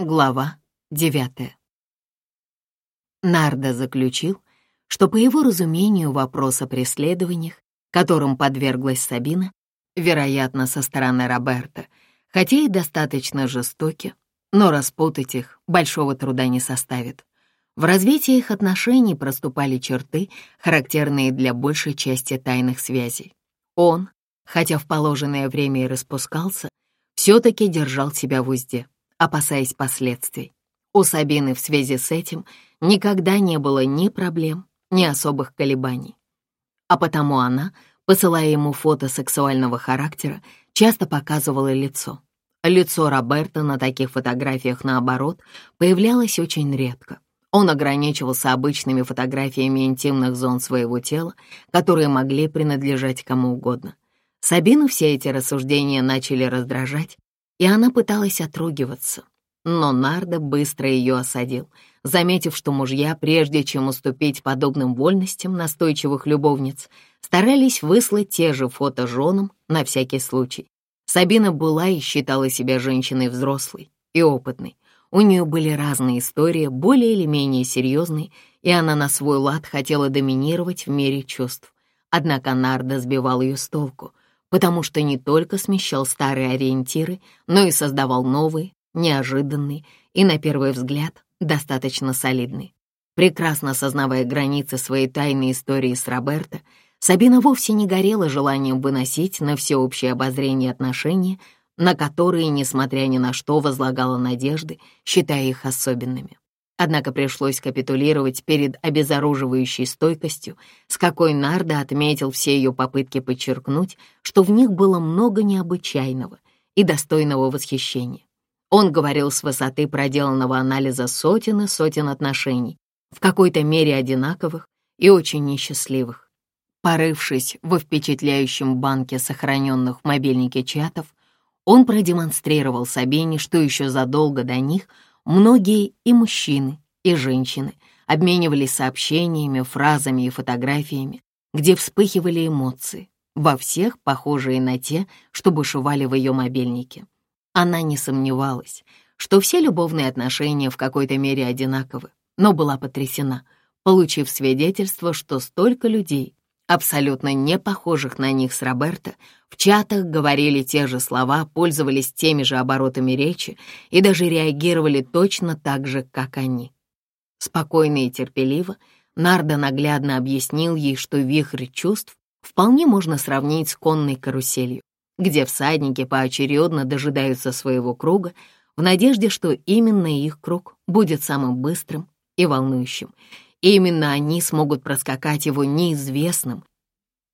Глава 9. Нарда заключил, что, по его разумению, вопрос о преследованиях, которым подверглась Сабина, вероятно, со стороны Роберта, хотя и достаточно жестоки, но распутать их большого труда не составит. В развитии их отношений проступали черты, характерные для большей части тайных связей. Он, хотя в положенное время и распускался, все-таки держал себя в узде опасаясь последствий. У Сабины в связи с этим никогда не было ни проблем, ни особых колебаний. А потому она, посылая ему фото сексуального характера, часто показывала лицо. Лицо Роберта на таких фотографиях, наоборот, появлялось очень редко. Он ограничивался обычными фотографиями интимных зон своего тела, которые могли принадлежать кому угодно. Сабину все эти рассуждения начали раздражать, и она пыталась отругиваться. Но Нардо быстро ее осадил, заметив, что мужья, прежде чем уступить подобным вольностям настойчивых любовниц, старались выслать те же фото женам на всякий случай. Сабина была и считала себя женщиной взрослой и опытной. У нее были разные истории, более или менее серьезные, и она на свой лад хотела доминировать в мире чувств. Однако Нарда сбивал ее с толку, потому что не только смещал старые ориентиры, но и создавал новые, неожиданные и, на первый взгляд, достаточно солидные. Прекрасно осознавая границы своей тайной истории с Роберто, Сабина вовсе не горела желанием выносить на всеобщее обозрение отношения, на которые, несмотря ни на что, возлагала надежды, считая их особенными. Однако пришлось капитулировать перед обезоруживающей стойкостью, с какой Нарда отметил все ее попытки подчеркнуть, что в них было много необычайного и достойного восхищения. Он говорил с высоты проделанного анализа сотен и сотен отношений, в какой-то мере одинаковых и очень несчастливых. Порывшись во впечатляющем банке сохраненных в мобильнике чатов, он продемонстрировал Сабине, что еще задолго до них — Многие и мужчины, и женщины обменивались сообщениями, фразами и фотографиями, где вспыхивали эмоции, во всех похожие на те, что бушевали в ее мобильнике. Она не сомневалась, что все любовные отношения в какой-то мере одинаковы, но была потрясена, получив свидетельство, что столько людей абсолютно не похожих на них с Роберта в чатах говорили те же слова, пользовались теми же оборотами речи и даже реагировали точно так же, как они. Спокойно и терпеливо Нарда наглядно объяснил ей, что вихрь чувств вполне можно сравнить с конной каруселью, где всадники поочередно дожидаются своего круга в надежде, что именно их круг будет самым быстрым и волнующим — именно они смогут проскакать его неизвестным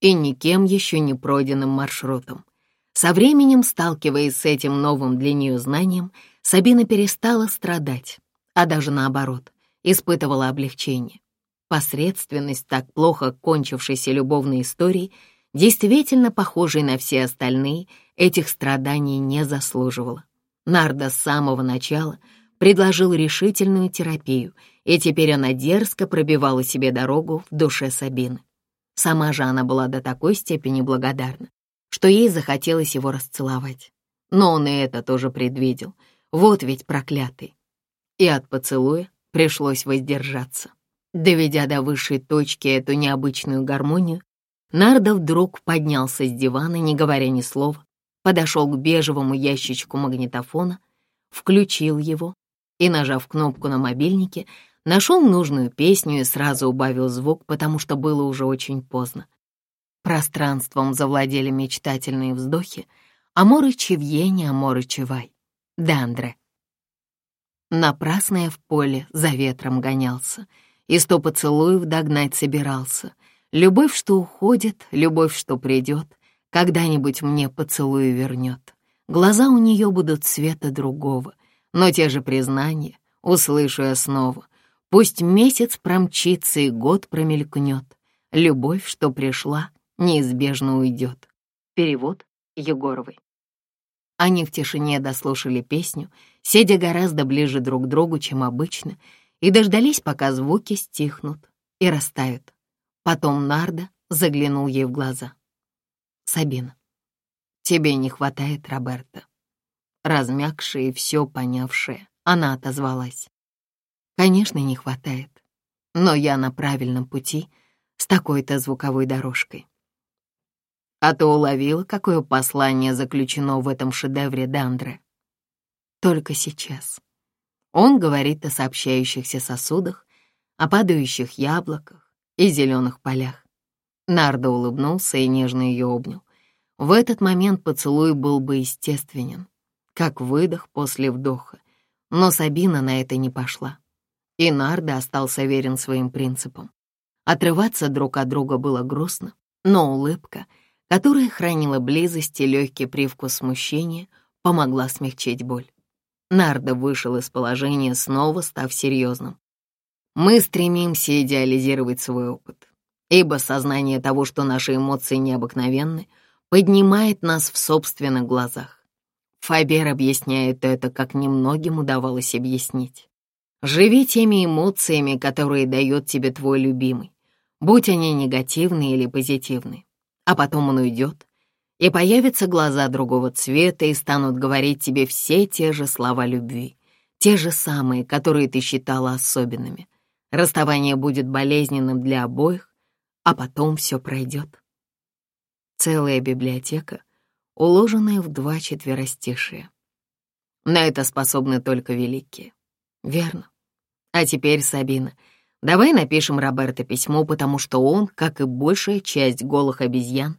и никем еще не пройденным маршрутом. Со временем, сталкиваясь с этим новым для нее знанием, Сабина перестала страдать, а даже наоборот, испытывала облегчение. Посредственность так плохо кончившейся любовной истории, действительно похожей на все остальные, этих страданий не заслуживала. Нарда с самого начала — предложил решительную терапию, и теперь она дерзко пробивала себе дорогу в душе Сабины. Сама же она была до такой степени благодарна, что ей захотелось его расцеловать. Но он и это тоже предвидел. Вот ведь проклятый. И от поцелуя пришлось воздержаться. Доведя до высшей точки эту необычную гармонию, Нарда вдруг поднялся с дивана, не говоря ни слова, подошел к бежевому ящичку магнитофона, включил его и, нажав кнопку на мобильнике, нашел нужную песню и сразу убавил звук, потому что было уже очень поздно. Пространством завладели мечтательные вздохи «Аморы Чевьене, Аморы Чевай». Да, Андре. Напрасно я в поле за ветром гонялся, и сто поцелуев догнать собирался. Любовь, что уходит, любовь, что придет, когда-нибудь мне поцелуй вернет. Глаза у нее будут цвета другого — но те же признания услышу я снова. Пусть месяц промчится и год промелькнет. Любовь, что пришла, неизбежно уйдет. Перевод Егоровой. Они в тишине дослушали песню, сидя гораздо ближе друг к другу, чем обычно, и дождались, пока звуки стихнут и растают. Потом Нарда заглянул ей в глаза. «Сабина, тебе не хватает Роберта» размягшая и все понявшая, она отозвалась. Конечно, не хватает, но я на правильном пути с такой-то звуковой дорожкой. А ты уловила, какое послание заключено в этом шедевре Дандре? Только сейчас. Он говорит о сообщающихся сосудах, о падающих яблоках и зеленых полях. Нардо улыбнулся и нежно ее обнял. В этот момент поцелуй был бы естественен, как выдох после вдоха. Но Сабина на это не пошла. И Нарда остался верен своим принципам. Отрываться друг от друга было грустно, но улыбка, которая хранила близость и легкий привкус смущения, помогла смягчить боль. Нарда вышел из положения, снова став серьезным. Мы стремимся идеализировать свой опыт, ибо сознание того, что наши эмоции необыкновенны, поднимает нас в собственных глазах. Фабер объясняет это, как немногим удавалось объяснить. Живи теми эмоциями, которые дает тебе твой любимый, будь они негативные или позитивные. А потом он уйдет, и появятся глаза другого цвета и станут говорить тебе все те же слова любви, те же самые, которые ты считала особенными. Расставание будет болезненным для обоих, а потом все пройдет. Целая библиотека уложенные в два четверостишия. На это способны только великие. Верно. А теперь, Сабина, давай напишем Роберто письмо, потому что он, как и большая часть голых обезьян,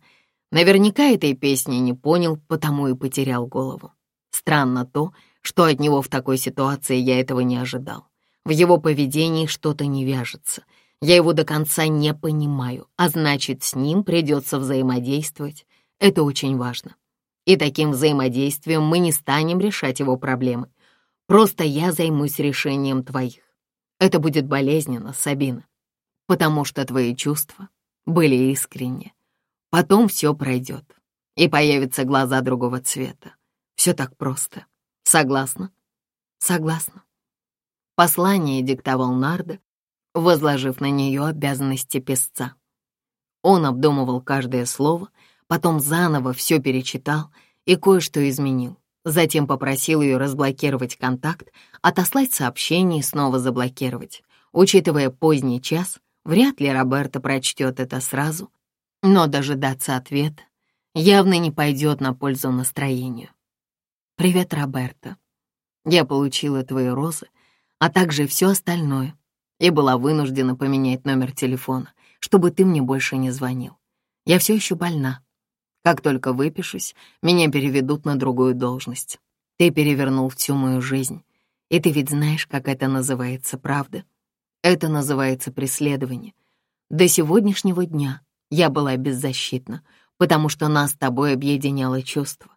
наверняка этой песни не понял, потому и потерял голову. Странно то, что от него в такой ситуации я этого не ожидал. В его поведении что-то не вяжется. Я его до конца не понимаю, а значит, с ним придется взаимодействовать. Это очень важно и таким взаимодействием мы не станем решать его проблемы. Просто я займусь решением твоих. Это будет болезненно, Сабина, потому что твои чувства были искренни. Потом все пройдет, и появятся глаза другого цвета. Все так просто. Согласна? Согласна. Послание диктовал Нарда, возложив на нее обязанности песца. Он обдумывал каждое слово — потом заново все перечитал и кое-что изменил. Затем попросил ее разблокировать контакт, отослать сообщение и снова заблокировать. Учитывая поздний час, вряд ли Роберта прочтет это сразу, но дожидаться ответа явно не пойдет на пользу настроению. «Привет, Роберта. Я получила твои розы, а также все остальное, и была вынуждена поменять номер телефона, чтобы ты мне больше не звонил. Я все еще больна, как только выпишусь, меня переведут на другую должность. Ты перевернул всю мою жизнь. И ты ведь знаешь, как это называется, правда? Это называется преследование. До сегодняшнего дня я была беззащитна, потому что нас с тобой объединяло чувство.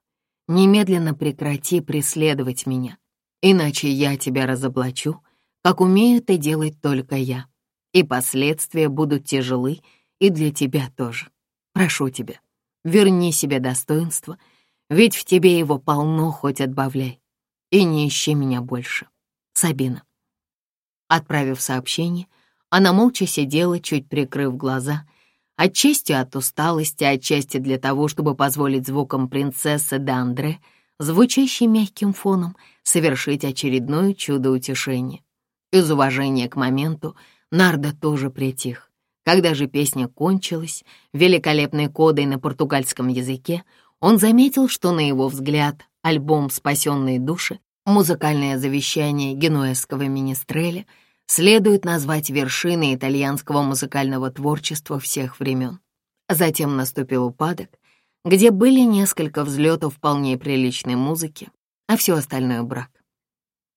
Немедленно прекрати преследовать меня, иначе я тебя разоблачу, как умею это делать только я. И последствия будут тяжелы и для тебя тоже. Прошу тебя, верни себе достоинство, ведь в тебе его полно, хоть отбавляй. И не ищи меня больше. Сабина. Отправив сообщение, она молча сидела, чуть прикрыв глаза, отчасти от усталости, отчасти для того, чтобы позволить звукам принцессы Дандре, звучащей мягким фоном, совершить очередное чудо утешения. Из уважения к моменту Нарда тоже притих. Когда же песня кончилась, великолепной кодой на португальском языке, он заметил, что, на его взгляд, альбом «Спасенные души» музыкальное завещание генуэзского министреля следует назвать вершиной итальянского музыкального творчества всех времен. Затем наступил упадок, где были несколько взлетов вполне приличной музыки, а все остальное — брак.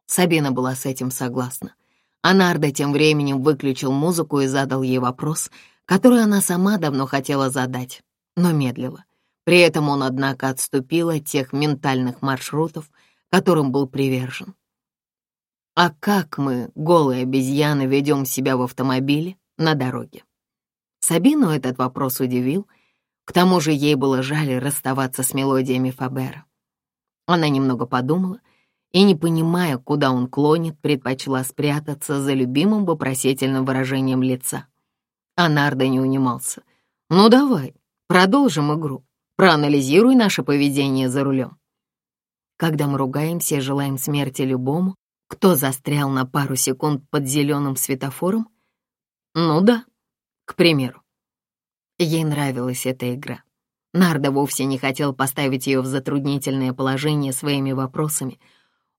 Сабина была с этим согласна. А Нардо тем временем выключил музыку и задал ей вопрос, который она сама давно хотела задать, но медлила. При этом он, однако, отступил от тех ментальных маршрутов, которым был привержен. «А как мы, голые обезьяны, ведем себя в автомобиле на дороге?» Сабину этот вопрос удивил. К тому же ей было жаль расставаться с мелодиями Фабера. Она немного подумала — и, не понимая, куда он клонит, предпочла спрятаться за любимым вопросительным выражением лица. А Нардо не унимался. «Ну давай, продолжим игру. Проанализируй наше поведение за рулем». Когда мы ругаемся и желаем смерти любому, кто застрял на пару секунд под зеленым светофором? Ну да, к примеру. Ей нравилась эта игра. Нардо вовсе не хотел поставить ее в затруднительное положение своими вопросами —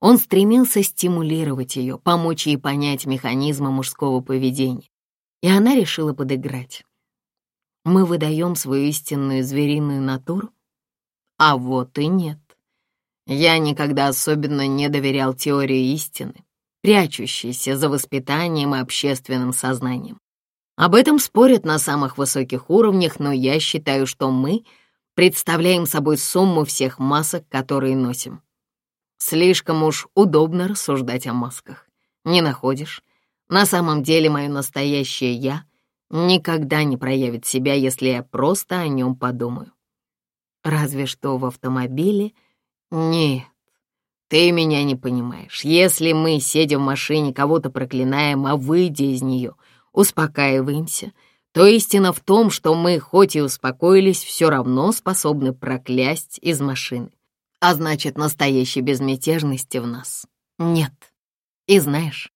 он стремился стимулировать ее, помочь ей понять механизмы мужского поведения. И она решила подыграть. Мы выдаем свою истинную звериную натуру? А вот и нет. Я никогда особенно не доверял теории истины, прячущейся за воспитанием и общественным сознанием. Об этом спорят на самых высоких уровнях, но я считаю, что мы представляем собой сумму всех масок, которые носим. Слишком уж удобно рассуждать о масках. Не находишь? На самом деле мое настоящее «я» никогда не проявит себя, если я просто о нем подумаю. Разве что в автомобиле. Нет, ты меня не понимаешь. Если мы, сидя в машине, кого-то проклинаем, а выйдя из нее, успокаиваемся, то истина в том, что мы, хоть и успокоились, все равно способны проклясть из машины а значит, настоящей безмятежности в нас нет. И знаешь,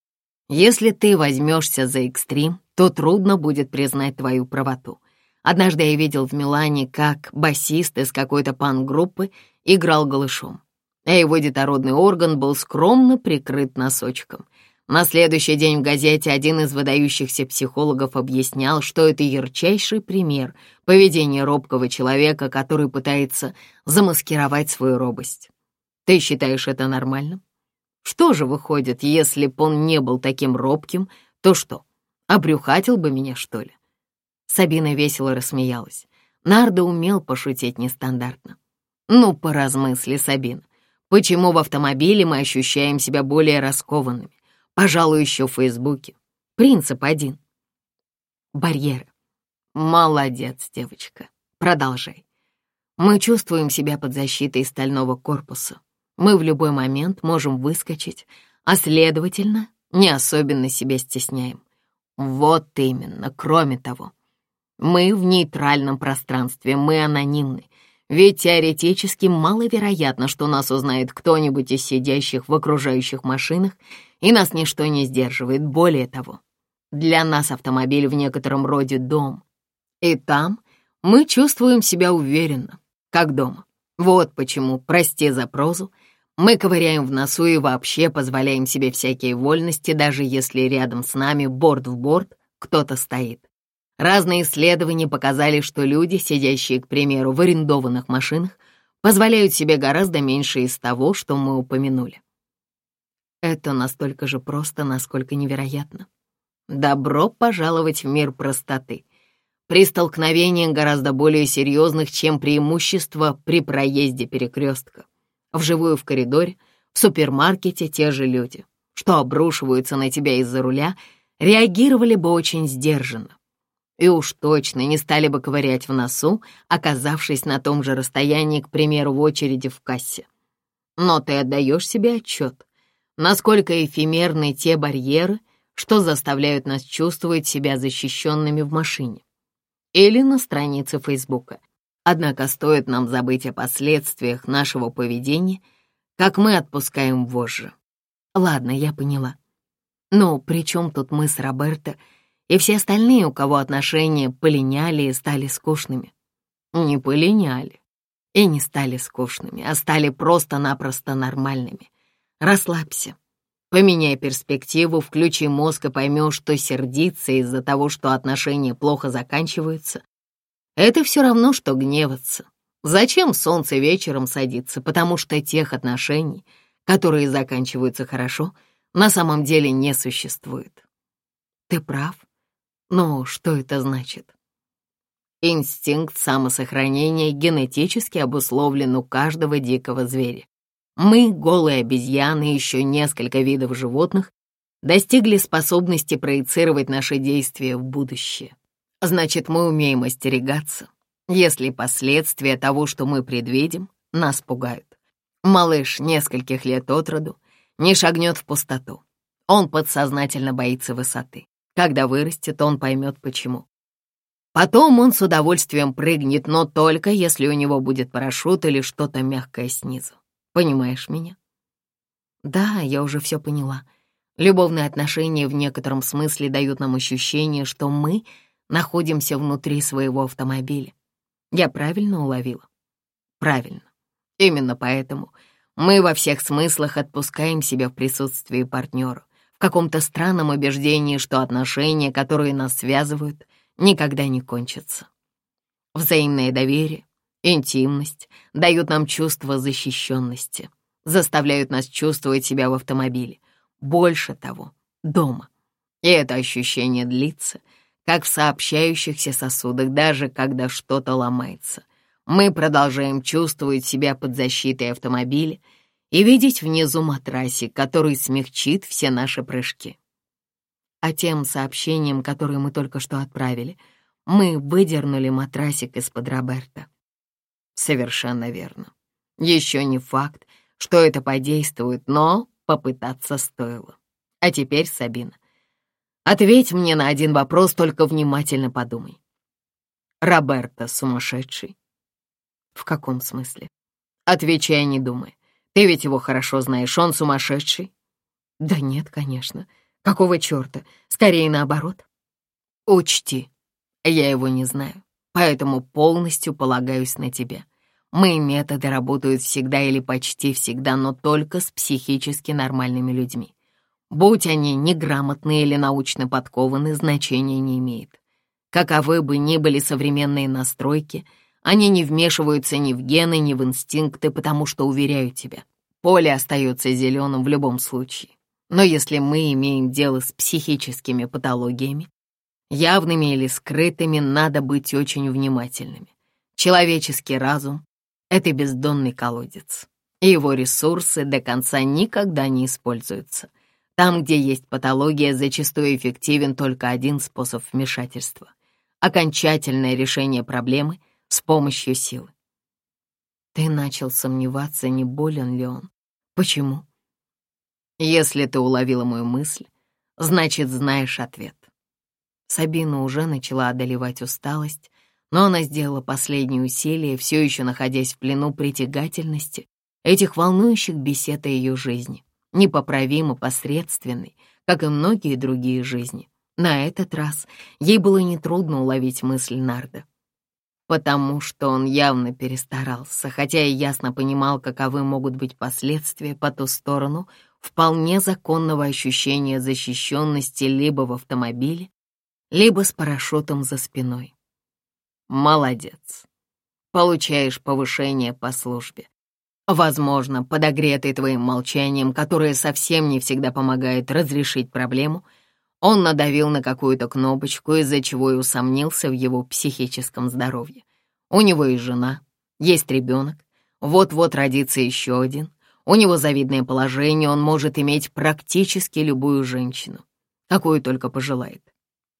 если ты возьмешься за экстрим, то трудно будет признать твою правоту. Однажды я видел в Милане, как басист из какой-то пан-группы играл голышом, а его детородный орган был скромно прикрыт носочком — на следующий день в газете один из выдающихся психологов объяснял, что это ярчайший пример поведения робкого человека, который пытается замаскировать свою робость. Ты считаешь это нормальным? Что же выходит, если б он не был таким робким, то что, обрюхатил бы меня, что ли? Сабина весело рассмеялась. Нардо умел пошутить нестандартно. Ну, поразмысли, Сабин, почему в автомобиле мы ощущаем себя более раскованными? Пожалуй, еще в Фейсбуке. Принцип один. Барьеры. Молодец, девочка. Продолжай. Мы чувствуем себя под защитой стального корпуса. Мы в любой момент можем выскочить, а, следовательно, не особенно себя стесняем. Вот именно, кроме того. Мы в нейтральном пространстве, мы анонимны. Ведь теоретически маловероятно, что нас узнает кто-нибудь из сидящих в окружающих машинах, и нас ничто не сдерживает. Более того, для нас автомобиль в некотором роде дом. И там мы чувствуем себя уверенно, как дома. Вот почему, прости за прозу, мы ковыряем в носу и вообще позволяем себе всякие вольности, даже если рядом с нами борт в борт кто-то стоит. Разные исследования показали, что люди, сидящие, к примеру, в арендованных машинах, позволяют себе гораздо меньше из того, что мы упомянули. Это настолько же просто, насколько невероятно. Добро пожаловать в мир простоты. При столкновении гораздо более серьезных, чем преимущество при проезде перекрестка. Вживую в коридоре, в супермаркете те же люди, что обрушиваются на тебя из-за руля, реагировали бы очень сдержанно и уж точно не стали бы ковырять в носу, оказавшись на том же расстоянии, к примеру, в очереди в кассе. Но ты отдаешь себе отчет, насколько эфемерны те барьеры, что заставляют нас чувствовать себя защищенными в машине или на странице Фейсбука. Однако стоит нам забыть о последствиях нашего поведения, как мы отпускаем вожжи. Ладно, я поняла. Но при чем тут мы с Роберто — и все остальные, у кого отношения полиняли и стали скучными. Не полиняли и не стали скучными, а стали просто-напросто нормальными. Расслабься. Поменяй перспективу, включи мозг и поймешь, что сердиться из-за того, что отношения плохо заканчиваются, это все равно, что гневаться. Зачем солнце вечером садится? Потому что тех отношений, которые заканчиваются хорошо, на самом деле не существует. Ты прав, но что это значит? Инстинкт самосохранения генетически обусловлен у каждого дикого зверя. Мы, голые обезьяны и еще несколько видов животных, достигли способности проецировать наши действия в будущее. Значит, мы умеем остерегаться, если последствия того, что мы предвидим, нас пугают. Малыш нескольких лет от роду не шагнет в пустоту. Он подсознательно боится высоты. Когда вырастет, он поймет почему. Потом он с удовольствием прыгнет, но только если у него будет парашют или что-то мягкое снизу. Понимаешь меня? Да, я уже все поняла. Любовные отношения в некотором смысле дают нам ощущение, что мы находимся внутри своего автомобиля. Я правильно уловила? Правильно. Именно поэтому мы во всех смыслах отпускаем себя в присутствии партнера в каком-то странном убеждении, что отношения, которые нас связывают, никогда не кончатся. Взаимное доверие, интимность дают нам чувство защищенности, заставляют нас чувствовать себя в автомобиле, больше того, дома. И это ощущение длится, как в сообщающихся сосудах, даже когда что-то ломается. Мы продолжаем чувствовать себя под защитой автомобиля — и видеть внизу матрасик, который смягчит все наши прыжки. А тем сообщением, которое мы только что отправили, мы выдернули матрасик из-под Роберта. Совершенно верно. Еще не факт, что это подействует, но попытаться стоило. А теперь, Сабина, ответь мне на один вопрос, только внимательно подумай. Роберта сумасшедший? В каком смысле? Отвечай, не думай. Ты ведь его хорошо знаешь, он сумасшедший». «Да нет, конечно. Какого чёрта? Скорее наоборот». «Учти, я его не знаю, поэтому полностью полагаюсь на тебя. Мои методы работают всегда или почти всегда, но только с психически нормальными людьми. Будь они неграмотны или научно подкованы, значения не имеет. Каковы бы ни были современные настройки — они не вмешиваются ни в гены, ни в инстинкты, потому что, уверяю тебя, поле остается зеленым в любом случае. Но если мы имеем дело с психическими патологиями, явными или скрытыми, надо быть очень внимательными. Человеческий разум — это бездонный колодец, и его ресурсы до конца никогда не используются. Там, где есть патология, зачастую эффективен только один способ вмешательства — окончательное решение проблемы — с помощью силы. Ты начал сомневаться, не болен ли он. Почему? Если ты уловила мою мысль, значит, знаешь ответ. Сабина уже начала одолевать усталость, но она сделала последние усилия, все еще находясь в плену притягательности этих волнующих бесед о ее жизни, непоправимо посредственной, как и многие другие жизни. На этот раз ей было нетрудно уловить мысль Нарда — потому что он явно перестарался, хотя и ясно понимал, каковы могут быть последствия по ту сторону вполне законного ощущения защищенности либо в автомобиле, либо с парашютом за спиной. Молодец. Получаешь повышение по службе. Возможно, подогретый твоим молчанием, которое совсем не всегда помогает разрешить проблему — он надавил на какую-то кнопочку, из-за чего и усомнился в его психическом здоровье. У него есть жена, есть ребенок, вот-вот родится еще один. У него завидное положение, он может иметь практически любую женщину, какую только пожелает.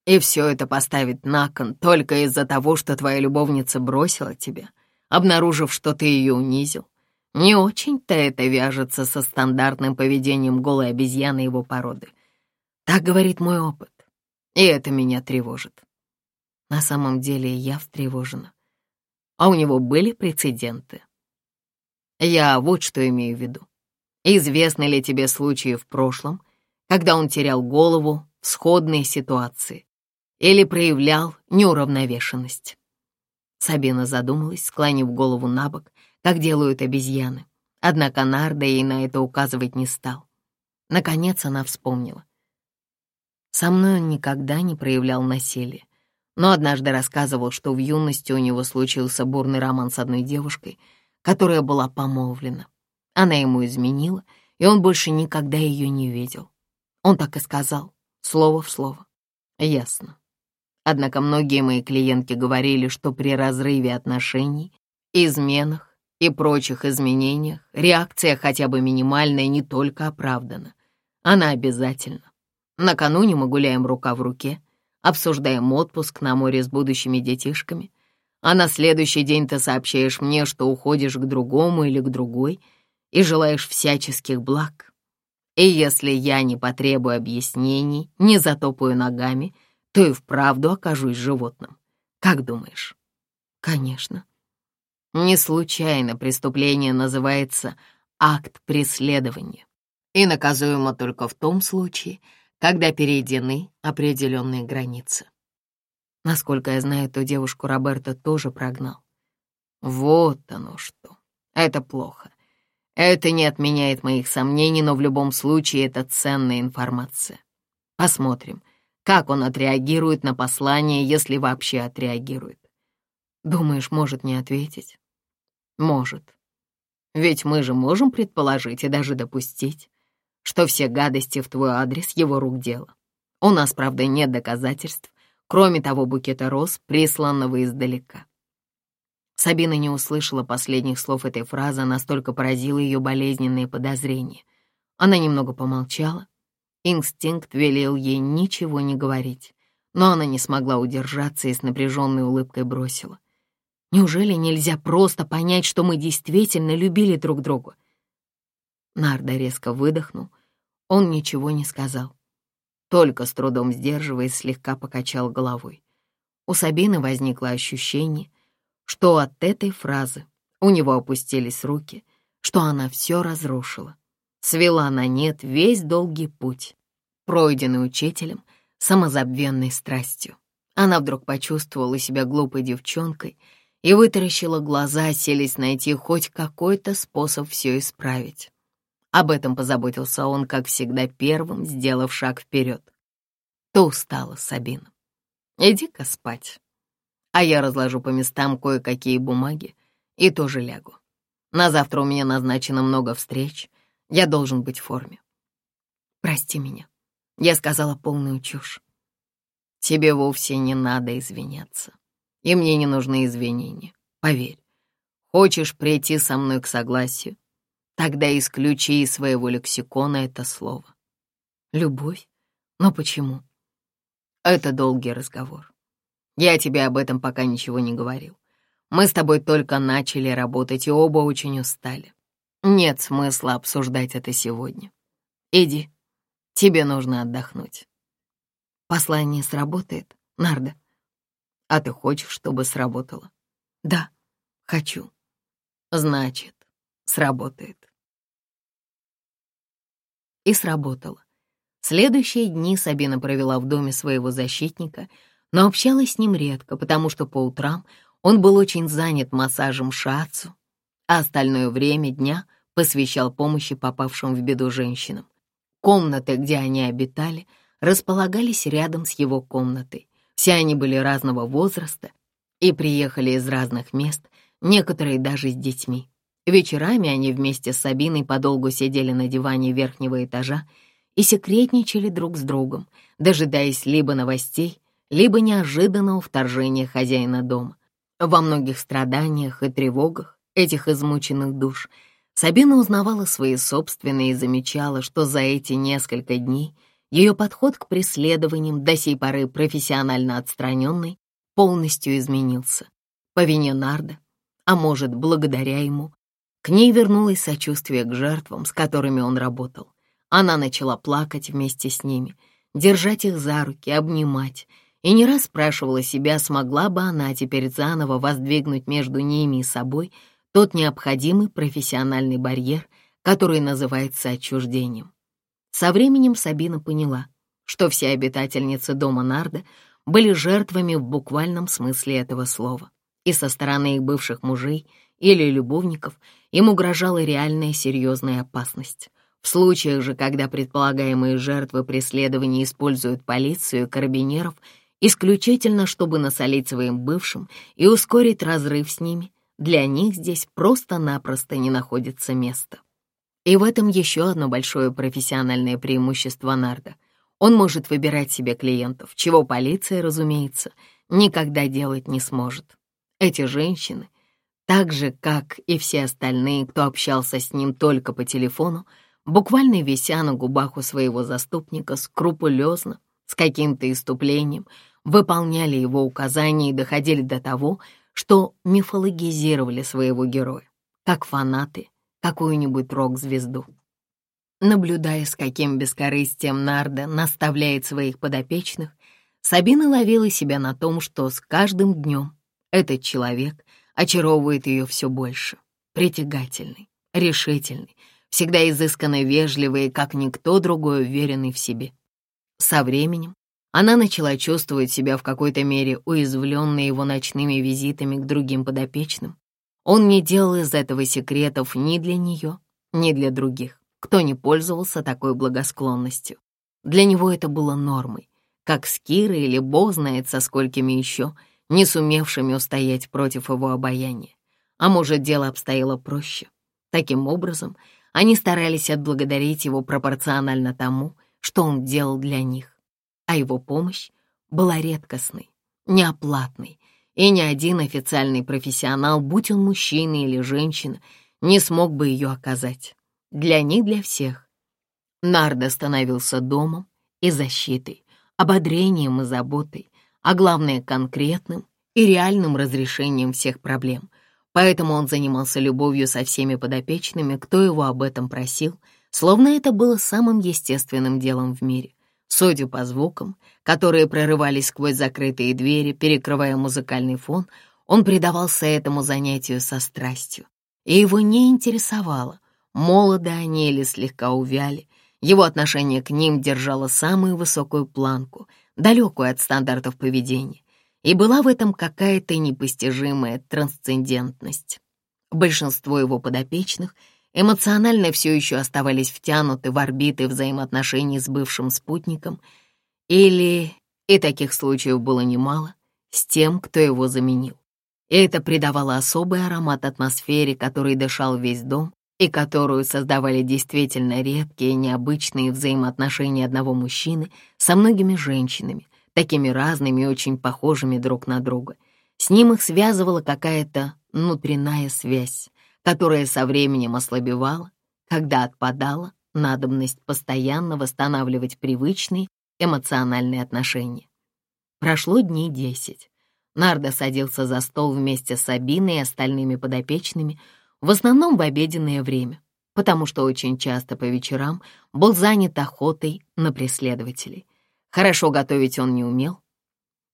И все это поставить на кон только из-за того, что твоя любовница бросила тебя, обнаружив, что ты ее унизил. Не очень-то это вяжется со стандартным поведением голой обезьяны его породы. Так говорит мой опыт. И это меня тревожит. На самом деле я встревожена. А у него были прецеденты? Я вот что имею в виду. Известны ли тебе случаи в прошлом, когда он терял голову в сходной ситуации или проявлял неуравновешенность? Сабина задумалась, склонив голову на бок, как делают обезьяны. Однако Нарда ей на это указывать не стал. Наконец она вспомнила — со мной он никогда не проявлял насилие. Но однажды рассказывал, что в юности у него случился бурный роман с одной девушкой, которая была помолвлена. Она ему изменила, и он больше никогда ее не видел. Он так и сказал, слово в слово. Ясно. Однако многие мои клиентки говорили, что при разрыве отношений, изменах и прочих изменениях реакция хотя бы минимальная не только оправдана, она обязательна. Накануне мы гуляем рука в руке, обсуждаем отпуск на море с будущими детишками, а на следующий день ты сообщаешь мне, что уходишь к другому или к другой и желаешь всяческих благ. И если я не потребую объяснений, не затопаю ногами, то и вправду окажусь животным. Как думаешь? Конечно. Не случайно преступление называется «акт преследования» и наказуемо только в том случае, когда перейдены определенные границы. Насколько я знаю, эту девушку Роберта тоже прогнал. Вот оно что. Это плохо. Это не отменяет моих сомнений, но в любом случае это ценная информация. Посмотрим, как он отреагирует на послание, если вообще отреагирует. Думаешь, может не ответить? Может. Ведь мы же можем предположить и даже допустить, что все гадости в твой адрес его рук дело. У нас, правда, нет доказательств, кроме того букета роз, присланного издалека. Сабина не услышала последних слов этой фразы, настолько поразило ее болезненные подозрения. Она немного помолчала. Инстинкт велел ей ничего не говорить, но она не смогла удержаться и с напряженной улыбкой бросила. «Неужели нельзя просто понять, что мы действительно любили друг друга?» Нарда резко выдохнул, он ничего не сказал. Только с трудом сдерживаясь, слегка покачал головой. У Сабины возникло ощущение, что от этой фразы у него опустились руки, что она все разрушила. Свела на нет весь долгий путь, пройденный учителем, самозабвенной страстью. Она вдруг почувствовала себя глупой девчонкой и вытаращила глаза, селись найти хоть какой-то способ все исправить. Об этом позаботился он, как всегда, первым, сделав шаг вперед. То устала, Сабина. Иди-ка спать. А я разложу по местам кое-какие бумаги и тоже лягу. На завтра у меня назначено много встреч. Я должен быть в форме. Прости меня. Я сказала полную чушь. Тебе вовсе не надо извиняться. И мне не нужны извинения, поверь. Хочешь прийти со мной к согласию? Тогда исключи из своего лексикона это слово. Любовь? Но почему? Это долгий разговор. Я тебе об этом пока ничего не говорил. Мы с тобой только начали работать и оба очень устали. Нет смысла обсуждать это сегодня. Иди, тебе нужно отдохнуть. Послание сработает, Нарда? А ты хочешь, чтобы сработало? Да, хочу. Значит, сработает. И сработало. Следующие дни Сабина провела в доме своего защитника, но общалась с ним редко, потому что по утрам он был очень занят массажем шацу, а остальное время дня посвящал помощи попавшим в беду женщинам. Комнаты, где они обитали, располагались рядом с его комнатой. Все они были разного возраста и приехали из разных мест, некоторые даже с детьми. Вечерами они вместе с Сабиной подолгу сидели на диване верхнего этажа и секретничали друг с другом, дожидаясь либо новостей, либо неожиданного вторжения хозяина дома. Во многих страданиях и тревогах этих измученных душ Сабина узнавала свои собственные и замечала, что за эти несколько дней ее подход к преследованиям, до сей поры профессионально отстраненный, полностью изменился. По вине Нарда, а может, благодаря ему, к ней вернулось сочувствие к жертвам, с которыми он работал. Она начала плакать вместе с ними, держать их за руки, обнимать, и не раз спрашивала себя, смогла бы она теперь заново воздвигнуть между ними и собой тот необходимый профессиональный барьер, который называется отчуждением. Со временем Сабина поняла, что все обитательницы дома Нарда были жертвами в буквальном смысле этого слова, и со стороны их бывших мужей — или любовников, им угрожала реальная серьезная опасность. В случаях же, когда предполагаемые жертвы преследования используют полицию и карабинеров исключительно, чтобы насолить своим бывшим и ускорить разрыв с ними, для них здесь просто-напросто не находится места. И в этом еще одно большое профессиональное преимущество Нарда. Он может выбирать себе клиентов, чего полиция, разумеется, никогда делать не сможет. Эти женщины так же, как и все остальные, кто общался с ним только по телефону, буквально вися на губах у своего заступника скрупулезно, с каким-то иступлением, выполняли его указания и доходили до того, что мифологизировали своего героя, как фанаты, какую-нибудь рок-звезду. Наблюдая, с каким бескорыстием Нарда наставляет своих подопечных, Сабина ловила себя на том, что с каждым днем этот человек очаровывает ее все больше. Притягательный, решительный, всегда изысканно вежливый как никто другой, уверенный в себе. Со временем она начала чувствовать себя в какой-то мере уязвленной его ночными визитами к другим подопечным. Он не делал из этого секретов ни для нее, ни для других, кто не пользовался такой благосклонностью. Для него это было нормой, как с Кирой или бог знает со сколькими еще — не сумевшими устоять против его обаяния. А может, дело обстояло проще. Таким образом, они старались отблагодарить его пропорционально тому, что он делал для них. А его помощь была редкостной, неоплатной, и ни один официальный профессионал, будь он мужчина или женщина, не смог бы ее оказать. Для них, для всех. Нардо становился домом и защитой, ободрением и заботой, а главное конкретным и реальным разрешением всех проблем. Поэтому он занимался любовью со всеми подопечными, кто его об этом просил, словно это было самым естественным делом в мире. Судя по звукам, которые прорывались сквозь закрытые двери, перекрывая музыкальный фон, он предавался этому занятию со страстью. И его не интересовало, молоды они или слегка увяли. Его отношение к ним держало самую высокую планку — далекую от стандартов поведения, и была в этом какая-то непостижимая трансцендентность. Большинство его подопечных эмоционально все еще оставались втянуты в орбиты взаимоотношений с бывшим спутником или, и таких случаев было немало, с тем, кто его заменил. И это придавало особый аромат атмосфере, который дышал весь дом, и которую создавали действительно редкие необычные взаимоотношения одного мужчины со многими женщинами, такими разными и очень похожими друг на друга. С ним их связывала какая-то внутренняя связь, которая со временем ослабевала, когда отпадала надобность постоянно восстанавливать привычные эмоциональные отношения. Прошло дней десять. Нарда садился за стол вместе с Сабиной и остальными подопечными — в основном в обеденное время, потому что очень часто по вечерам был занят охотой на преследователей. Хорошо готовить он не умел,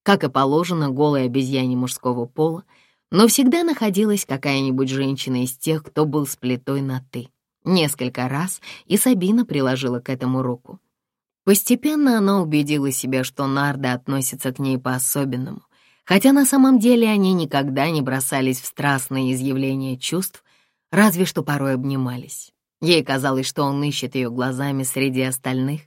как и положено голой обезьяне мужского пола, но всегда находилась какая-нибудь женщина из тех, кто был с плитой на «ты». Несколько раз и Сабина приложила к этому руку. Постепенно она убедила себя, что Нарда относится к ней по-особенному, хотя на самом деле они никогда не бросались в страстные изъявления чувств, разве что порой обнимались. Ей казалось, что он ищет ее глазами среди остальных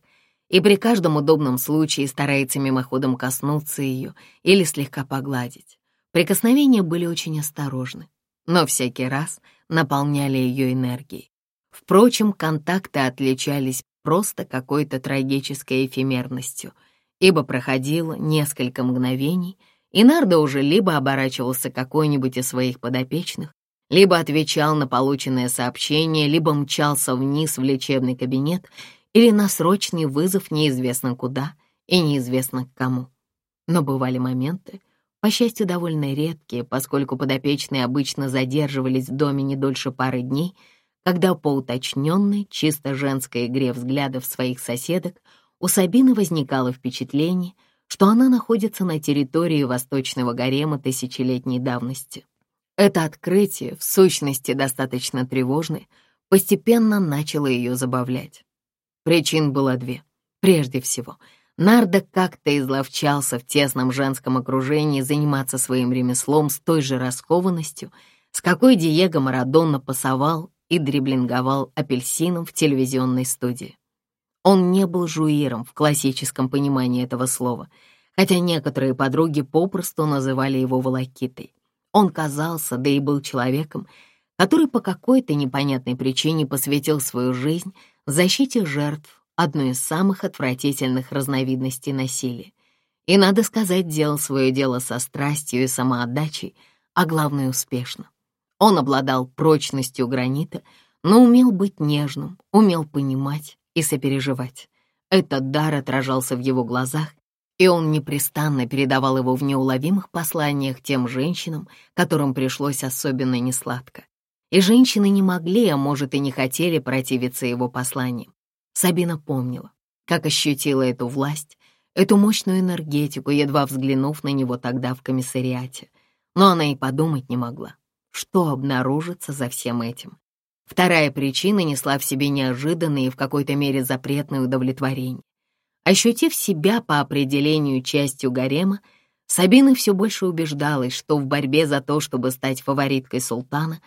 и при каждом удобном случае старается мимоходом коснуться ее или слегка погладить. Прикосновения были очень осторожны, но всякий раз наполняли ее энергией. Впрочем, контакты отличались просто какой-то трагической эфемерностью, ибо проходило несколько мгновений, и Нардо уже либо оборачивался какой-нибудь из своих подопечных, либо отвечал на полученное сообщение, либо мчался вниз в лечебный кабинет или на срочный вызов неизвестно куда и неизвестно к кому. Но бывали моменты, по счастью, довольно редкие, поскольку подопечные обычно задерживались в доме не дольше пары дней, когда по уточненной, чисто женской игре взглядов своих соседок у Сабины возникало впечатление, что она находится на территории восточного гарема тысячелетней давности — это открытие, в сущности достаточно тревожное, постепенно начало ее забавлять. Причин было две. Прежде всего, Нарда как-то изловчался в тесном женском окружении заниматься своим ремеслом с той же раскованностью, с какой Диего Марадонна пасовал и дриблинговал апельсином в телевизионной студии. Он не был жуиром в классическом понимании этого слова, хотя некоторые подруги попросту называли его волокитой. Он казался, да и был человеком, который по какой-то непонятной причине посвятил свою жизнь защите жертв одной из самых отвратительных разновидностей насилия. И, надо сказать, делал свое дело со страстью и самоотдачей, а главное — успешно. Он обладал прочностью гранита, но умел быть нежным, умел понимать и сопереживать. Этот дар отражался в его глазах, и он непрестанно передавал его в неуловимых посланиях тем женщинам, которым пришлось особенно несладко. И женщины не могли, а может и не хотели противиться его посланиям. Сабина помнила, как ощутила эту власть, эту мощную энергетику, едва взглянув на него тогда в комиссариате. Но она и подумать не могла, что обнаружится за всем этим. Вторая причина несла в себе неожиданное и в какой-то мере запретное удовлетворение. Ощутив себя по определению частью гарема, Сабина все больше убеждалась, что в борьбе за то, чтобы стать фавориткой султана,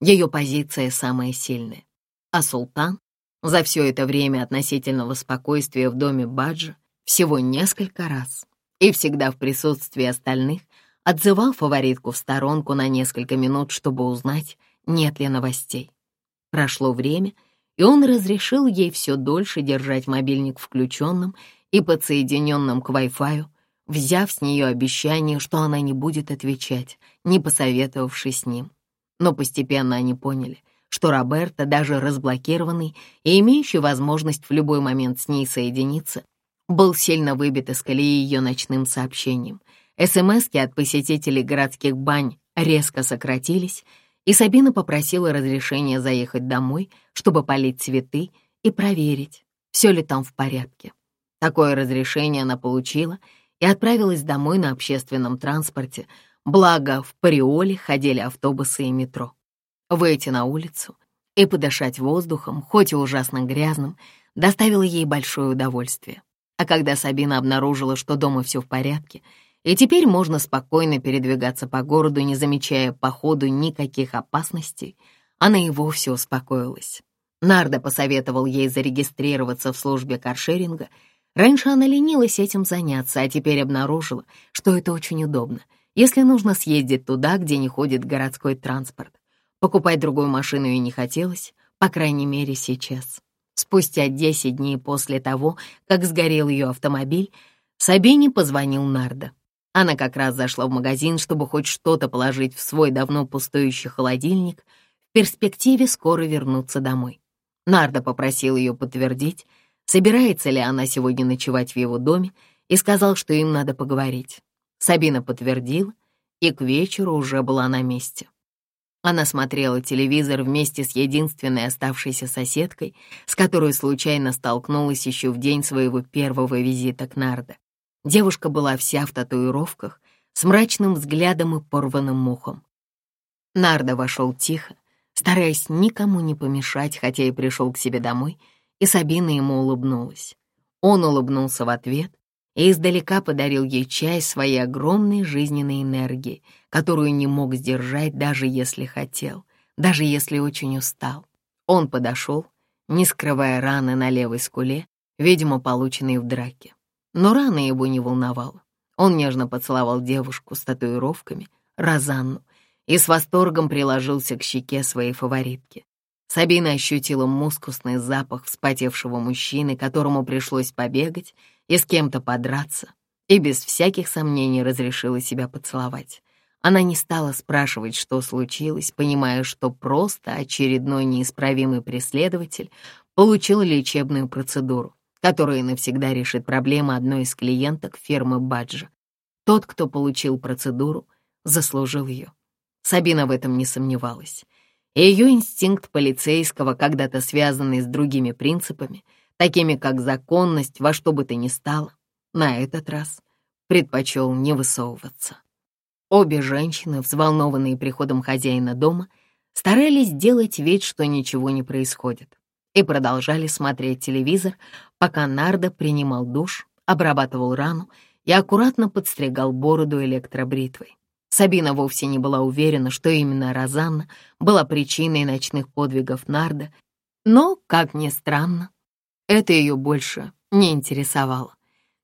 ее позиция самая сильная. А султан за все это время относительного спокойствия в доме Баджа всего несколько раз и всегда в присутствии остальных отзывал фаворитку в сторонку на несколько минут, чтобы узнать, нет ли новостей. Прошло время — и он разрешил ей все дольше держать мобильник включенным и подсоединенным к Wi-Fi, взяв с нее обещание, что она не будет отвечать, не посоветовавшись с ним. Но постепенно они поняли, что Роберта, даже разблокированный и имеющий возможность в любой момент с ней соединиться, был сильно выбит из колеи ее ночным сообщением. СМСки от посетителей городских бань резко сократились — и Сабина попросила разрешения заехать домой, чтобы полить цветы и проверить, все ли там в порядке. Такое разрешение она получила и отправилась домой на общественном транспорте, благо в Париоле ходили автобусы и метро. Выйти на улицу и подышать воздухом, хоть и ужасно грязным, доставило ей большое удовольствие. А когда Сабина обнаружила, что дома все в порядке — и теперь можно спокойно передвигаться по городу, не замечая по ходу никаких опасностей. Она и вовсе успокоилась. Нарда посоветовал ей зарегистрироваться в службе каршеринга. Раньше она ленилась этим заняться, а теперь обнаружила, что это очень удобно, если нужно съездить туда, где не ходит городской транспорт. Покупать другую машину ей не хотелось, по крайней мере, сейчас. Спустя 10 дней после того, как сгорел ее автомобиль, Сабини позвонил Нарда. Она как раз зашла в магазин, чтобы хоть что-то положить в свой давно пустующий холодильник. В перспективе скоро вернуться домой. Нарда попросил ее подтвердить, собирается ли она сегодня ночевать в его доме, и сказал, что им надо поговорить. Сабина подтвердила, и к вечеру уже была на месте. Она смотрела телевизор вместе с единственной оставшейся соседкой, с которой случайно столкнулась еще в день своего первого визита к Нарда. Девушка была вся в татуировках, с мрачным взглядом и порванным мухом. Нарда вошел тихо, стараясь никому не помешать, хотя и пришел к себе домой, и Сабина ему улыбнулась. Он улыбнулся в ответ и издалека подарил ей часть своей огромной жизненной энергии, которую не мог сдержать, даже если хотел, даже если очень устал. Он подошел, не скрывая раны на левой скуле, видимо, полученной в драке но рано его не волновало. Он нежно поцеловал девушку с татуировками, Розанну, и с восторгом приложился к щеке своей фаворитки. Сабина ощутила мускусный запах вспотевшего мужчины, которому пришлось побегать и с кем-то подраться, и без всяких сомнений разрешила себя поцеловать. Она не стала спрашивать, что случилось, понимая, что просто очередной неисправимый преследователь получил лечебную процедуру, которое навсегда решит проблемы одной из клиенток фирмы Баджа. Тот, кто получил процедуру, заслужил ее. Сабина в этом не сомневалась. И ее инстинкт полицейского, когда-то связанный с другими принципами, такими как законность во что бы то ни стало, на этот раз предпочел не высовываться. Обе женщины, взволнованные приходом хозяина дома, старались делать вид, что ничего не происходит и продолжали смотреть телевизор, пока Нардо принимал душ, обрабатывал рану и аккуратно подстригал бороду электробритвой. Сабина вовсе не была уверена, что именно Розанна была причиной ночных подвигов Нарда, но, как ни странно, это ее больше не интересовало.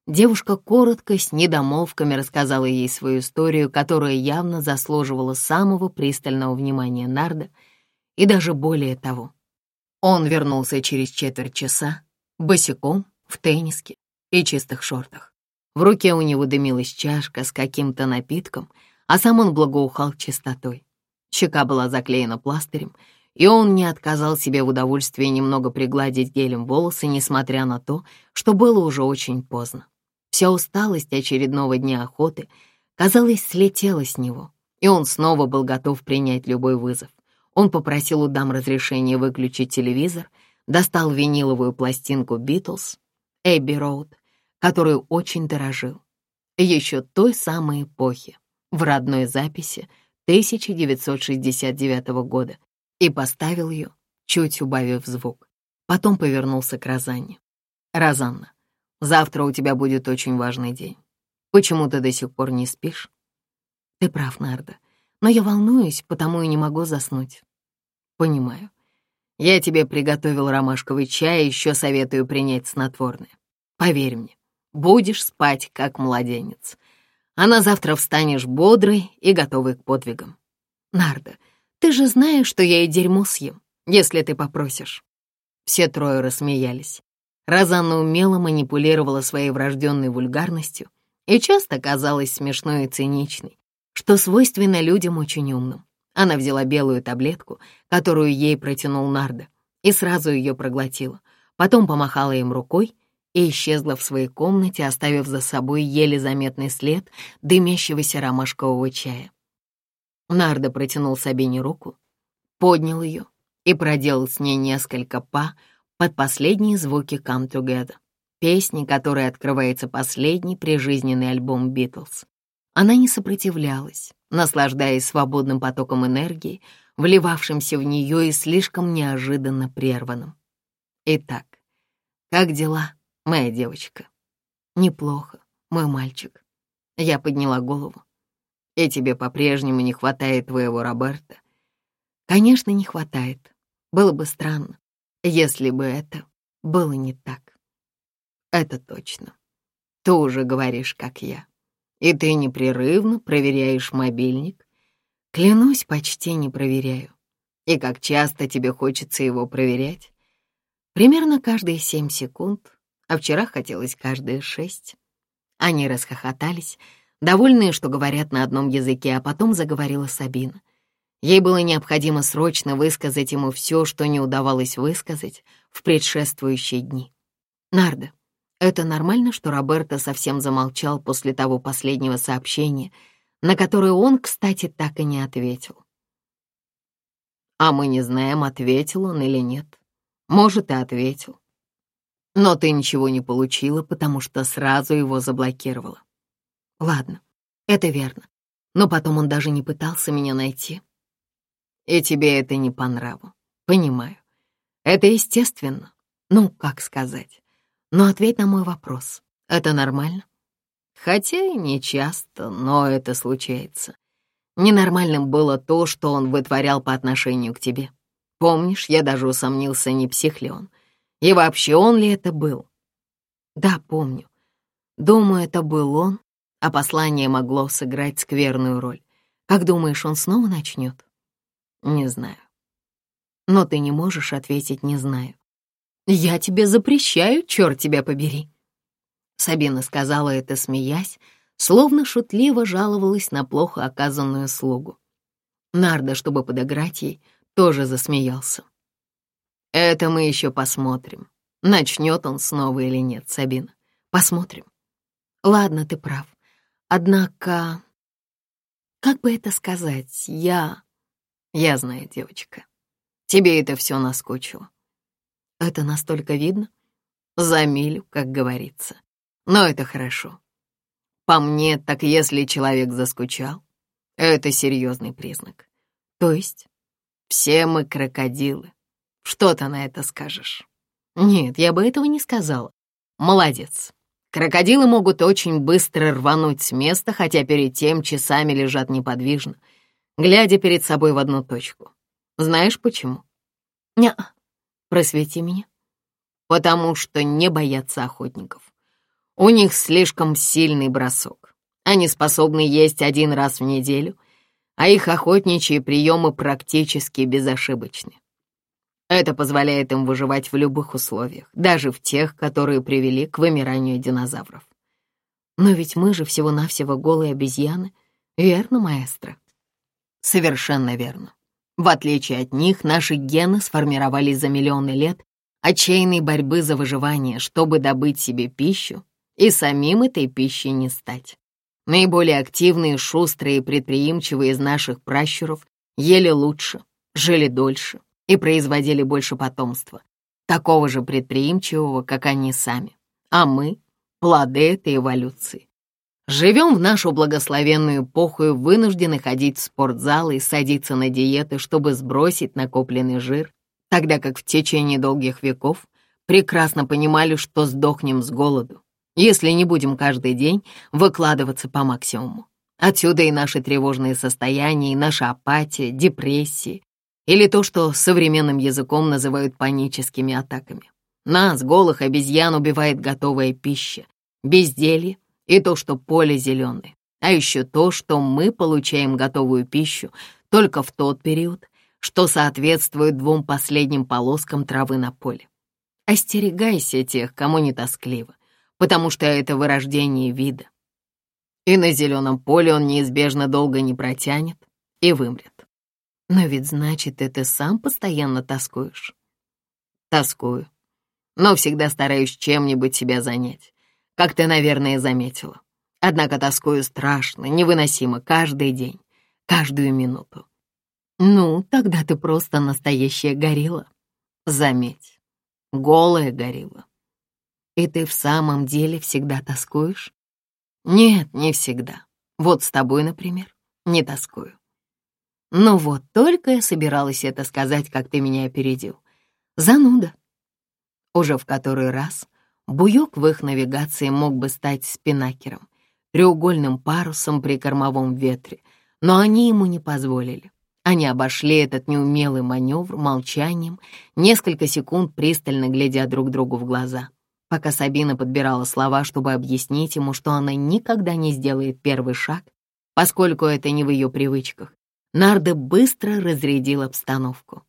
Девушка коротко, с недомолвками рассказала ей свою историю, которая явно заслуживала самого пристального внимания Нарда и даже более того — он вернулся через четверть часа, босиком, в тенниске и чистых шортах. В руке у него дымилась чашка с каким-то напитком, а сам он благоухал чистотой. Щека была заклеена пластырем, и он не отказал себе в удовольствии немного пригладить гелем волосы, несмотря на то, что было уже очень поздно. Вся усталость очередного дня охоты, казалось, слетела с него, и он снова был готов принять любой вызов. Он попросил у дам разрешения выключить телевизор, достал виниловую пластинку «Битлз» Эбби Роуд, которую очень дорожил. Еще той самой эпохи, в родной записи 1969 года, и поставил ее, чуть убавив звук. Потом повернулся к Розанне. «Розанна, завтра у тебя будет очень важный день. Почему ты до сих пор не спишь?» «Ты прав, Нарда но я волнуюсь, потому и не могу заснуть. Понимаю. Я тебе приготовил ромашковый чай и еще советую принять снотворное. Поверь мне, будешь спать, как младенец. А на завтра встанешь бодрый и готовый к подвигам. Нарда, ты же знаешь, что я и дерьмо съем, если ты попросишь. Все трое рассмеялись. Розанна умело манипулировала своей врожденной вульгарностью и часто казалась смешной и циничной, что свойственно людям очень умным. Она взяла белую таблетку, которую ей протянул Нарда, и сразу ее проглотила. Потом помахала им рукой и исчезла в своей комнате, оставив за собой еле заметный след дымящегося ромашкового чая. Нарда протянул Сабине руку, поднял ее и проделал с ней несколько па под последние звуки «Come Together», песни, которая открывается последний прижизненный альбом «Битлз». Она не сопротивлялась, наслаждаясь свободным потоком энергии, вливавшимся в нее и слишком неожиданно прерванным. «Итак, как дела, моя девочка?» «Неплохо, мой мальчик». Я подняла голову. «И тебе по-прежнему не хватает твоего Роберта?» «Конечно, не хватает. Было бы странно, если бы это было не так». «Это точно. Ты уже говоришь, как я». И ты непрерывно проверяешь мобильник? Клянусь, почти не проверяю. И как часто тебе хочется его проверять? Примерно каждые семь секунд, а вчера хотелось каждые шесть. Они расхохотались, довольные, что говорят на одном языке, а потом заговорила Сабина. Ей было необходимо срочно высказать ему все, что не удавалось высказать в предшествующие дни. «Нарда, это нормально, что Роберто совсем замолчал после того последнего сообщения, на которое он, кстати, так и не ответил. А мы не знаем, ответил он или нет. Может, и ответил. Но ты ничего не получила, потому что сразу его заблокировала. Ладно, это верно. Но потом он даже не пытался меня найти. И тебе это не по нраву. Понимаю. Это естественно. Ну, как сказать. Но ответь на мой вопрос. Это нормально? Хотя и не часто, но это случается. Ненормальным было то, что он вытворял по отношению к тебе. Помнишь, я даже усомнился, не псих ли он. И вообще, он ли это был? Да, помню. Думаю, это был он, а послание могло сыграть скверную роль. Как думаешь, он снова начнет? Не знаю. Но ты не можешь ответить «не знаю». «Я тебе запрещаю, черт тебя побери!» Сабина сказала это, смеясь, словно шутливо жаловалась на плохо оказанную слугу. Нарда, чтобы подыграть ей, тоже засмеялся. «Это мы еще посмотрим. Начнет он снова или нет, Сабина. Посмотрим». «Ладно, ты прав. Однако...» «Как бы это сказать? Я...» «Я знаю, девочка. Тебе это все наскучило. Это настолько видно? За милю, как говорится. Но это хорошо. По мне, так если человек заскучал, это серьезный признак. То есть все мы крокодилы. Что ты на это скажешь? Нет, я бы этого не сказала. Молодец. Крокодилы могут очень быстро рвануть с места, хотя перед тем часами лежат неподвижно, глядя перед собой в одну точку. Знаешь почему? Не, -а. Просвети меня. Потому что не боятся охотников. У них слишком сильный бросок. Они способны есть один раз в неделю, а их охотничьи приемы практически безошибочны. Это позволяет им выживать в любых условиях, даже в тех, которые привели к вымиранию динозавров. Но ведь мы же всего-навсего голые обезьяны, верно, маэстро? Совершенно верно. В отличие от них, наши гены сформировались за миллионы лет отчаянной борьбы за выживание, чтобы добыть себе пищу и самим этой пищей не стать. Наиболее активные, шустрые и предприимчивые из наших пращуров ели лучше, жили дольше и производили больше потомства, такого же предприимчивого, как они сами. А мы — плоды этой эволюции. Живем в нашу благословенную эпоху и вынуждены ходить в спортзалы и садиться на диеты, чтобы сбросить накопленный жир, тогда как в течение долгих веков прекрасно понимали, что сдохнем с голоду, если не будем каждый день выкладываться по максимуму. Отсюда и наши тревожные состояния, и наша апатия, депрессии, или то, что современным языком называют паническими атаками. Нас, голых обезьян, убивает готовая пища, безделье и то, что поле зеленое, а еще то, что мы получаем готовую пищу только в тот период, что соответствует двум последним полоскам травы на поле. Остерегайся тех, кому не тоскливо, потому что это вырождение вида. И на зеленом поле он неизбежно долго не протянет и вымрет. Но ведь значит, и ты сам постоянно тоскуешь. Тоскую, но всегда стараюсь чем-нибудь себя занять как ты, наверное, заметила. Однако тоскую страшно, невыносимо каждый день, каждую минуту. Ну, тогда ты просто настоящая горилла. Заметь, голая горилла. И ты в самом деле всегда тоскуешь? Нет, не всегда. Вот с тобой, например, не тоскую. Ну вот, только я собиралась это сказать, как ты меня опередил. Зануда. Уже в который раз Буёк в их навигации мог бы стать спинакером, треугольным парусом при кормовом ветре, но они ему не позволили. Они обошли этот неумелый маневр молчанием, несколько секунд пристально глядя друг другу в глаза, пока Сабина подбирала слова, чтобы объяснить ему, что она никогда не сделает первый шаг, поскольку это не в ее привычках. Нарда быстро разрядил обстановку.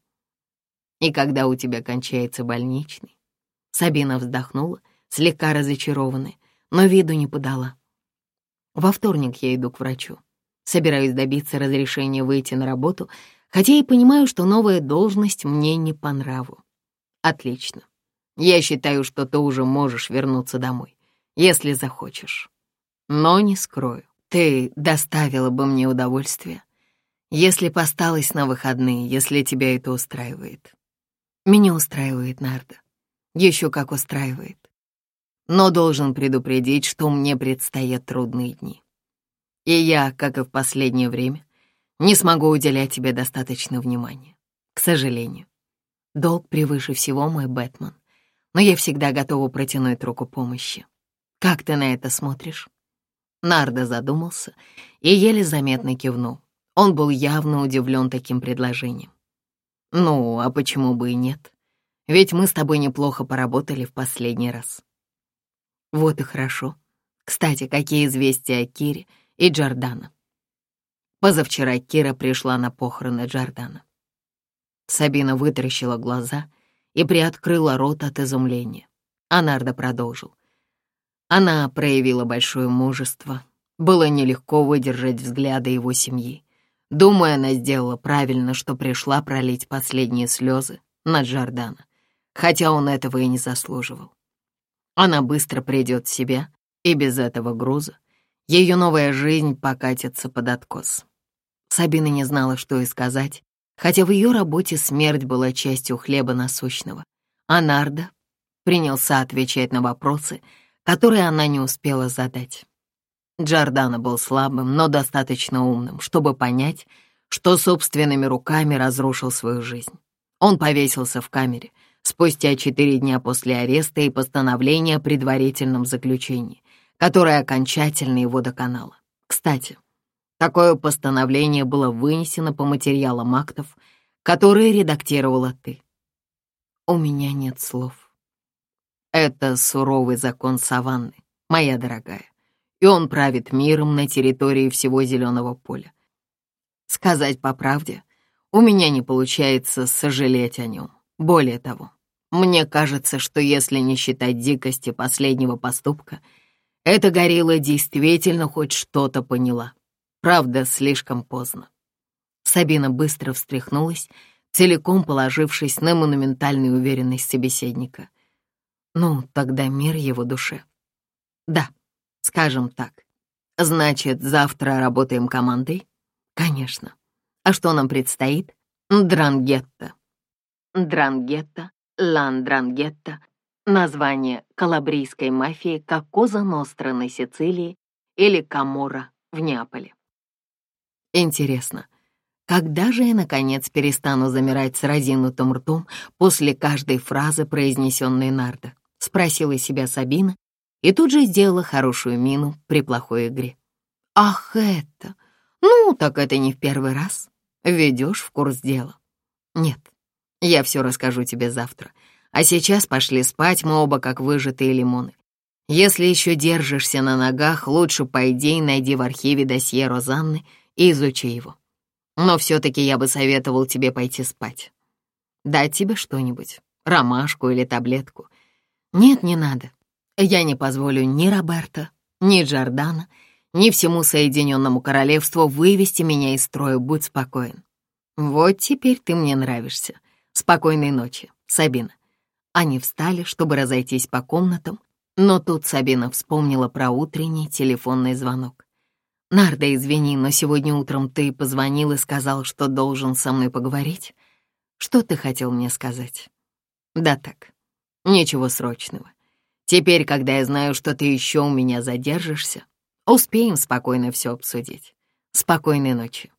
«И когда у тебя кончается больничный, Сабина вздохнула, слегка разочарованная, но виду не подала. Во вторник я иду к врачу. Собираюсь добиться разрешения выйти на работу, хотя и понимаю, что новая должность мне не по нраву. Отлично. Я считаю, что ты уже можешь вернуться домой, если захочешь. Но не скрою, ты доставила бы мне удовольствие, если посталась на выходные, если тебя это устраивает. Меня устраивает Нарда еще как устраивает. Но должен предупредить, что мне предстоят трудные дни. И я, как и в последнее время, не смогу уделять тебе достаточно внимания. К сожалению. Долг превыше всего, мой Бэтмен. Но я всегда готова протянуть руку помощи. Как ты на это смотришь?» Нардо задумался и еле заметно кивнул. Он был явно удивлен таким предложением. «Ну, а почему бы и нет? Ведь мы с тобой неплохо поработали в последний раз. Вот и хорошо. Кстати, какие известия о Кире и Джордана? Позавчера Кира пришла на похороны Джордана. Сабина вытаращила глаза и приоткрыла рот от изумления. Анарда продолжил. Она проявила большое мужество. Было нелегко выдержать взгляды его семьи. Думаю, она сделала правильно, что пришла пролить последние слезы на Джордана хотя он этого и не заслуживал. Она быстро придет в себя, и без этого груза ее новая жизнь покатится под откос. Сабина не знала, что и сказать, хотя в ее работе смерть была частью хлеба насущного, Анарда принялся отвечать на вопросы, которые она не успела задать. Джордана был слабым, но достаточно умным, чтобы понять, что собственными руками разрушил свою жизнь. Он повесился в камере — спустя четыре дня после ареста и постановления о предварительном заключении, которое окончательно его доконало. Кстати, такое постановление было вынесено по материалам актов, которые редактировала ты. У меня нет слов. Это суровый закон саванны, моя дорогая, и он правит миром на территории всего зеленого поля. Сказать по правде, у меня не получается сожалеть о нем. Более того, мне кажется, что если не считать дикости последнего поступка, эта горилла действительно хоть что-то поняла. Правда, слишком поздно. Сабина быстро встряхнулась, целиком положившись на монументальную уверенность собеседника. Ну, тогда мир его душе. Да, скажем так. Значит, завтра работаем командой? Конечно. А что нам предстоит? Дрангетта. Дрангетта, Ландрангетта, название калабрийской мафии как Коза Ностра на Сицилии или Камора в Неаполе. Интересно, когда же я, наконец, перестану замирать с разинутым ртом после каждой фразы, произнесенной Нардо? Спросила себя Сабина и тут же сделала хорошую мину при плохой игре. «Ах это! Ну, так это не в первый раз. Ведешь в курс дела». «Нет, я все расскажу тебе завтра. А сейчас пошли спать, мы оба как выжатые лимоны. Если еще держишься на ногах, лучше пойди и найди в архиве досье Розанны и изучи его. Но все-таки я бы советовал тебе пойти спать. Дать тебе что-нибудь, ромашку или таблетку. Нет, не надо. Я не позволю ни Роберта, ни Джордана, ни всему Соединенному Королевству вывести меня из строя, будь спокоен. Вот теперь ты мне нравишься. «Спокойной ночи, Сабина». Они встали, чтобы разойтись по комнатам, но тут Сабина вспомнила про утренний телефонный звонок. «Нарда, извини, но сегодня утром ты позвонил и сказал, что должен со мной поговорить. Что ты хотел мне сказать?» «Да так, ничего срочного. Теперь, когда я знаю, что ты еще у меня задержишься, успеем спокойно все обсудить. Спокойной ночи».